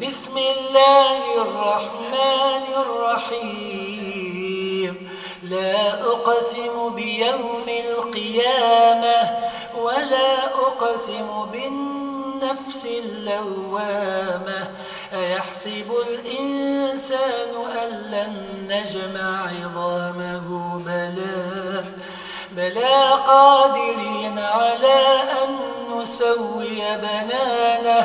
بسم الله الرحمن الرحيم. لا أقسم بيوم القيامة ولا أقسم بالنفس اللوامة. أيحسب الإنسان أن لن نجمع عظامه؟ بلى بلى قادرين على أن نسوي بنانه.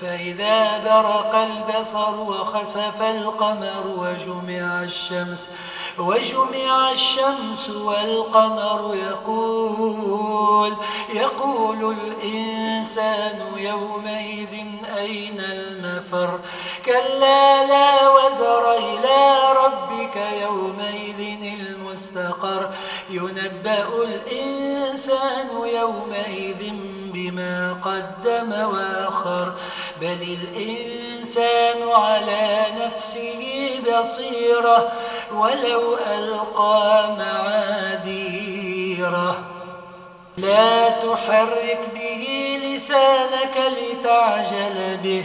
فإذا برق البصر وخسف القمر وجمع الشمس وجمع الشمس والقمر يقول يقول الإنسان يومئذ أين المفر؟ كلا لا وزر إلى ربك يومئذ المستقر ينبأ الإنسان يومئذ بما قدم وآخر. بل الإنسان على نفسه بصيرة ولو ألقى معاذيره. لا تحرك به لسانك لتعجل به.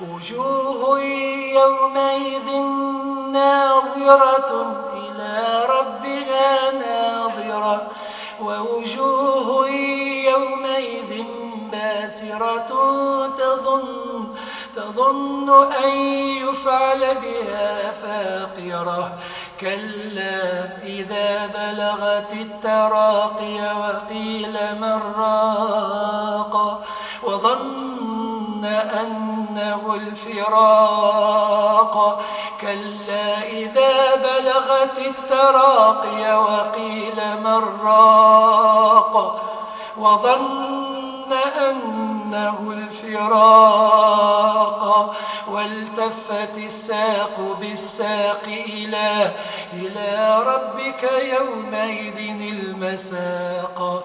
وجوه يومئذ ناظرة إلى ربها ناظرة ووجوه يومئذ باسرة تظن, تظن أن يفعل بها فاقرة. كلا إذا بلغت التراقي وقيل من راق وظن أنه الفراق. كلا إذا بلغت التراقي وقيل من راق وظن أنه الفراق. والتفت الساق بالساق إلى, إلى ربك يومئذ المساق.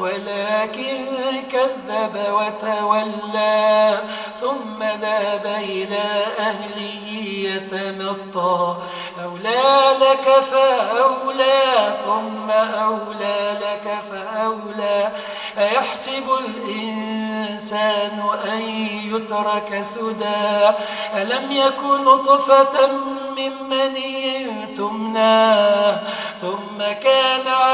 ولكن كذب وتولى ثم ذاب إلى أهله يتمطى. أولى لك فأولى ثم أولى لك فأولى. أيحسب الإنسان أن يترك سدى؟ ألم يكن نطفة من مني تمنى؟ ثم كان